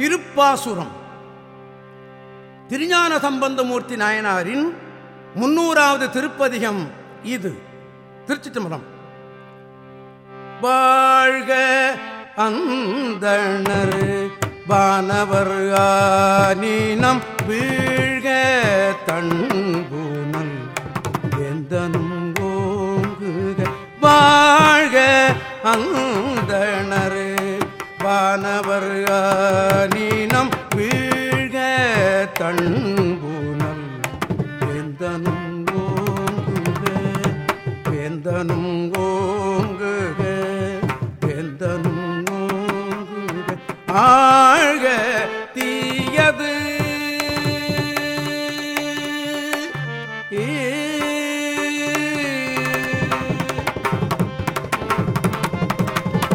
திருப்பாசுரம். திருஞான சம்பந்தமூர்த்தி நாயனாரின் முன்னூறாவது திருப்பதிகம் இது. திருச்சிட்டம்பலம் வாழ்க அந்தணர் வானவர் ஆனீனம் வீழ்க தன்பூனம் எந்தனும் ஓங்குக. வாழ்க அந்த அனினம் வீழ்க தன்பூனல் வேந்தனும் ஓங்குக வேந்தனும் ஓங்குக வேந்தனும் ஓங்குக. ஆழ்க தீயது.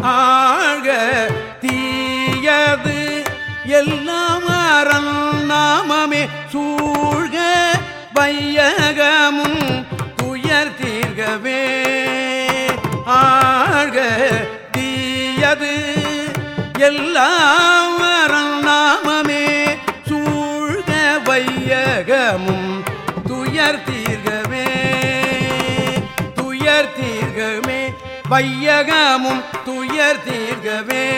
ஆழ்க எல்லாம் அரண் நாமமே சூழ்க வையகமும் துயர் தீர்கவே. ஆழ்க தீயது. எல்லாம் அரண் நாமமே சூழ்க வையகமும் துயர் தீர்கவே. துயர் தீர்கமே வையகமும் துயர் தீர்கவே.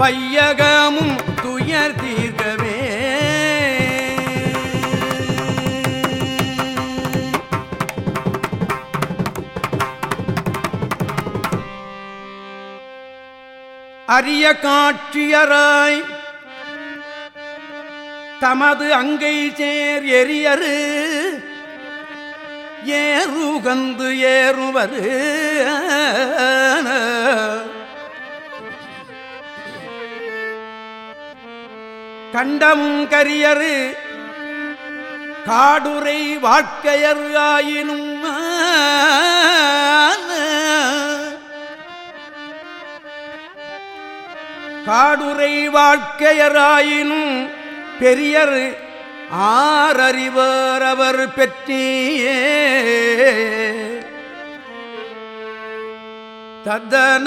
பையகமும் துயர் தீர்க்கவே. அரிய காட்சியராய் தமது அங்கை சேர் எரியரு ஏறுகந்து ஏறுவது கண்டமும் கரியரு காடுரை வாழ்க்கையர் ஆயினும் காடுரை வாழ்க்கையராயினும் பெரியர் ஆறறிவர் அவர் பெற்றியே. தத்தன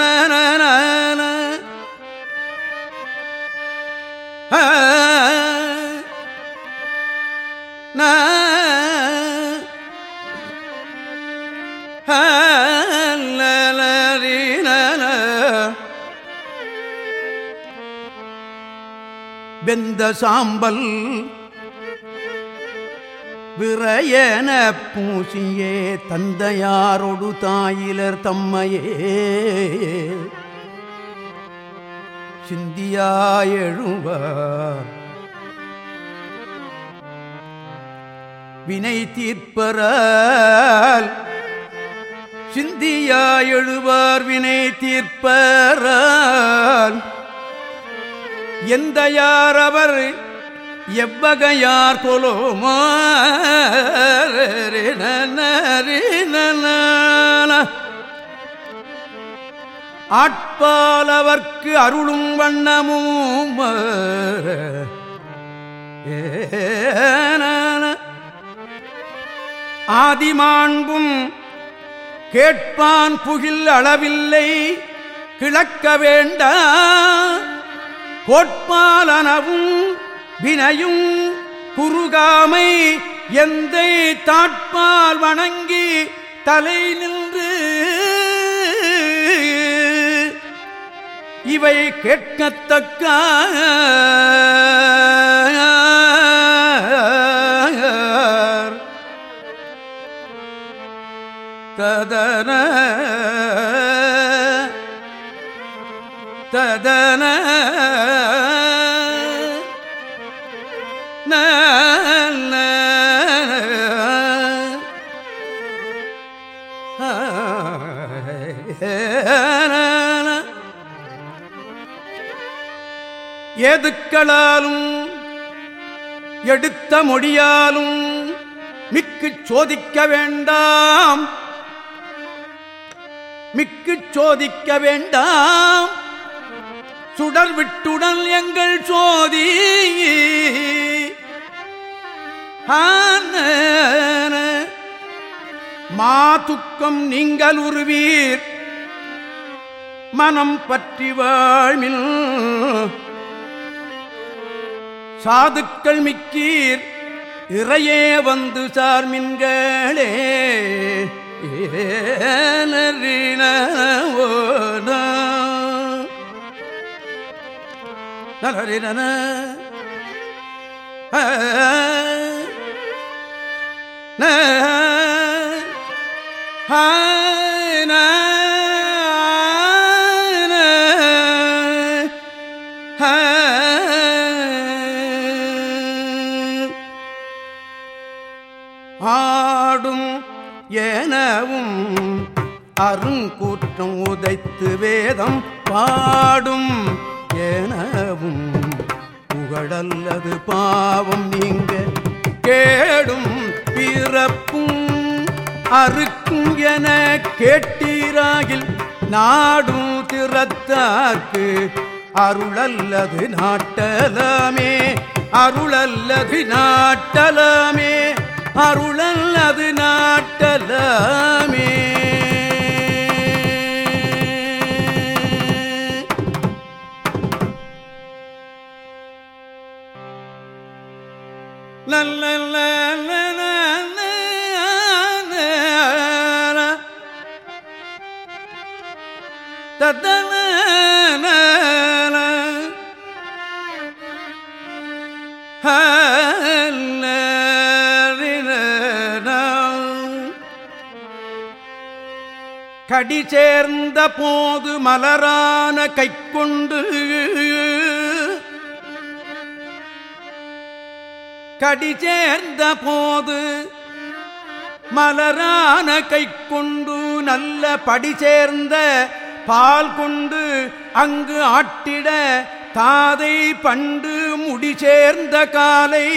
வெந்த சாம்பல் விரையன பூசியே தந்தையாரொடு தாயிலர் தம்மையே. சிந்தியாயெழுவார் வினை தீர்ப்பரால். சிந்தியாயெழுவார் வினை தீர்ப்பரால். எந்த யார் அவர் எவ்வகையார் கொலோமோ ஆட்பாலவர்க்கு அருளும் வண்ணமும் ஆதிமாண்பும் கேட்பான் புகில் அளவில்லை கிழக்க வேண்டாம் கோட்பாலனவும் வினையும் குறுகாமை எந்தை தாட்பால் வணங்கி தலை நின்று இவை கேட்கத்தக்க ஏதுக்களாலும் எடுத்த மொழியாலும் மிக்கு சோதிக்க வேண்டாம். மிக்கு சோதிக்க வேண்டாம். சுடர் விட்டுடல் எங்கள் சோதி. மாதுக்கம் நீங்கள் உருவீர். மனம் பற்றி வாழ்மில். சாதுக்கள் மிக்கீர் இறையே வந்து சார்மின்களே. ஏனறின ஓனா. நலரின ஆடும் எனவும் அருங்கூற்றம் உதைத்து வேதம் பாடும் எனவும் புகழல்லது பாவம் நீங்க கேடும் பிறப்பும் அறுக்கும் என கேட்டீராகில் நாடும் திறத்தார்க்கு அருளல்லது நாட்டலமே அருளல்லது நாட்டலமே அருளல்லது நாட்டலமே நல்ல தத்தன கடி சேர்ந்த போது மலரான கைக்கொண்டு கடி சேர்ந்த போது மலரான கைக்கொண்டு நல்ல படி சேர்ந்த பால் கொண்டு அங்கு ஆட்டிட தாதை பண்டு முடி சேர்ந்த காலை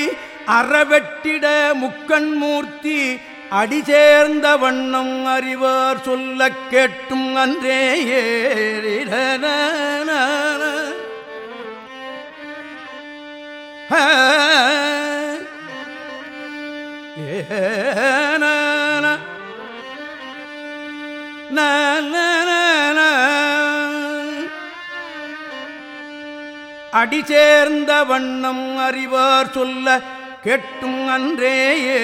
அறவெட்டிட முக்கண் மூர்த்தி அடி சேர்ந்த வண்ணம் அறிவார் சொல்ல கேட்டும் அன்றே ஏறின ஏன. அடி சேர்ந்த வண்ணம் அறிவார் சொல்ல கெட்டும் அன்றேயே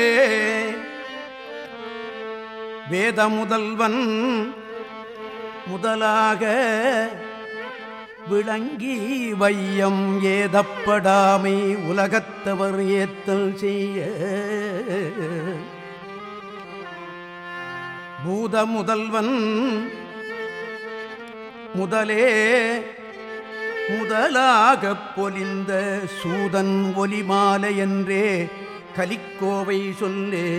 வேத முதல்வன் முதலாக விளங்கி வையம் ஏதப்படாமை உலகத்தவர் ஏத்தல் செய்ய. பூத முதல்வன் முதலே முதலாகப் பொலிந்த சூதன் ஒலிமாலை என்றே கலிக்கோவை சொல்லே.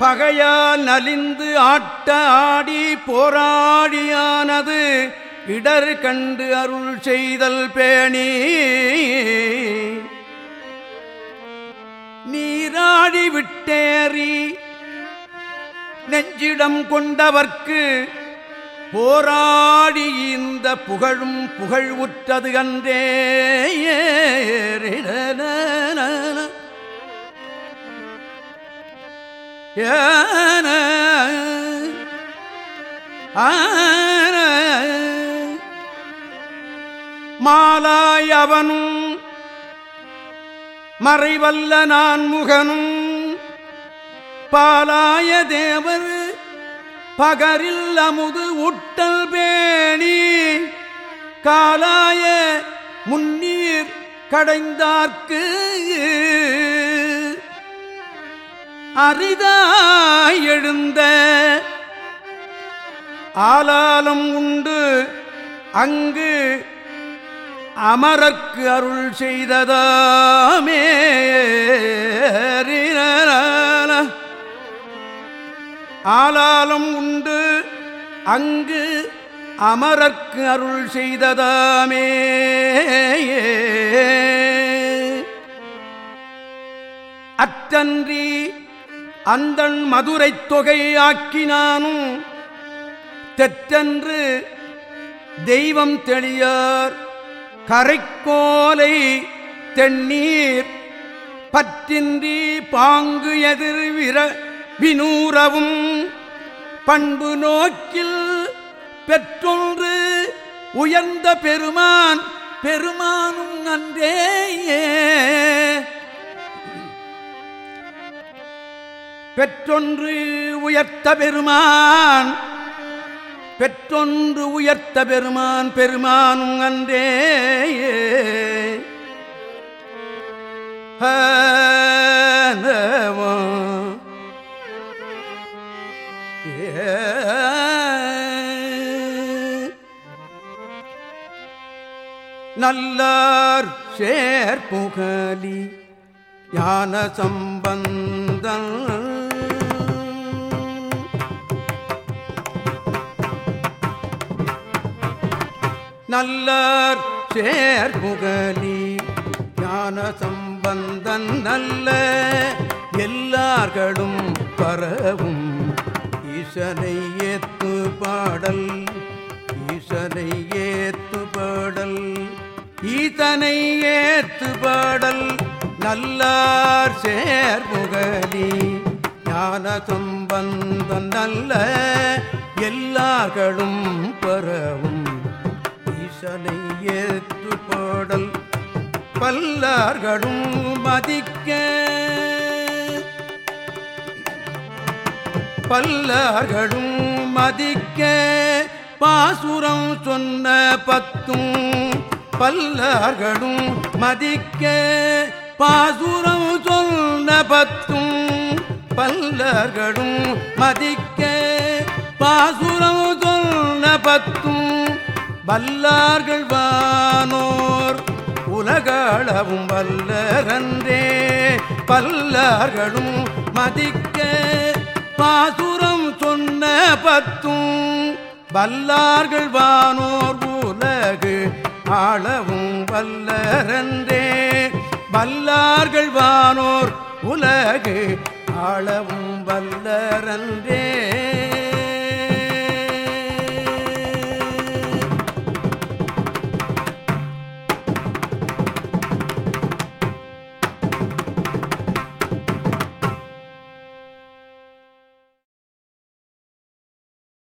பகையால் நலிந்து ஆட்ட ஆடி போராடியானது இடர் கண்டு அருள் செய்தல் பேணி. நீராடி விட்டேறி நெஞ்சிடம் கொண்டவர்க்கு போராடி இந்த புகழும் புகழ் உற்றது அன்றே. மாலாய் அவனும் மறைவல்ல நான் முகனும் பாலாய தேவர் பகரில் அமுது உட்டல் பேணி காலாய முன்னீர் கடைந்தார்க்கு அரிதாய் எழுந்த ஆலாலம் உண்டு. அங்கு அமரர்க்கு அருள் செய்ததாமே. ஆலாலம் உண்டு. அங்கு அமரர்க்கு அருள் செய்ததாமே. அத்தன்றி அந்தன் மதுரை தொகை ஆக்கினானும் தெற்றன்று தெய்வம் தெளியார் கரைக்கோலை தென்னீர் பற்றின்றி பாங்கு எதிர் விர வினூரவும் பண்பு நோக்கில் பெற்றொன்று உயர்ந்த பெருமான் பெருமானும் நன்றேயே பெற்றொன்று உயர்த்த பெருமான் பெற்றொன்று உயர்த்த பெருமான் பெருமானும் அன்றே ஹனவோ. ஏ. நல்லார் சேர்ப்புகலி ஞான சம்பந்தன் நல்லார் சேர்முகலி ஞான சம்பந்தன் நல்ல எல்லார்களும் பரவும். ஈசனை ஏத்து பாடல் ஈசனை ஏத்து பாடல் ஈசனை ஏத்து பாடல் நல்லார் சேர்முகலி ஞான சம்பந்தன் நல்ல எல்லார்களும் பரவும். ஈசனை ஏத்து பாடல் பல்லார்களும் மதிக்க. பல்லார்களும் மதிக்க. பாசுரம் சொன்ன பத்தும் பல்லார்களும் மதிக்க. பாசுரம் சொன்ன பத்தும் பல்லர்களும் மதிக்க. பாசுரம் சொன்ன பத்தும் வல்லார்கள் வானோர் உலகளவும் வல்லரன்றே பல்லார்களும் மதிக்க பாசுரம் சொன்ன பத்தும் வல்லார்கள் வானோர் உலகு ஆளவும் வல்லரன்றே வல்லார்கள் வானோர் உலகு ஆளவும் வல்லரன்றே.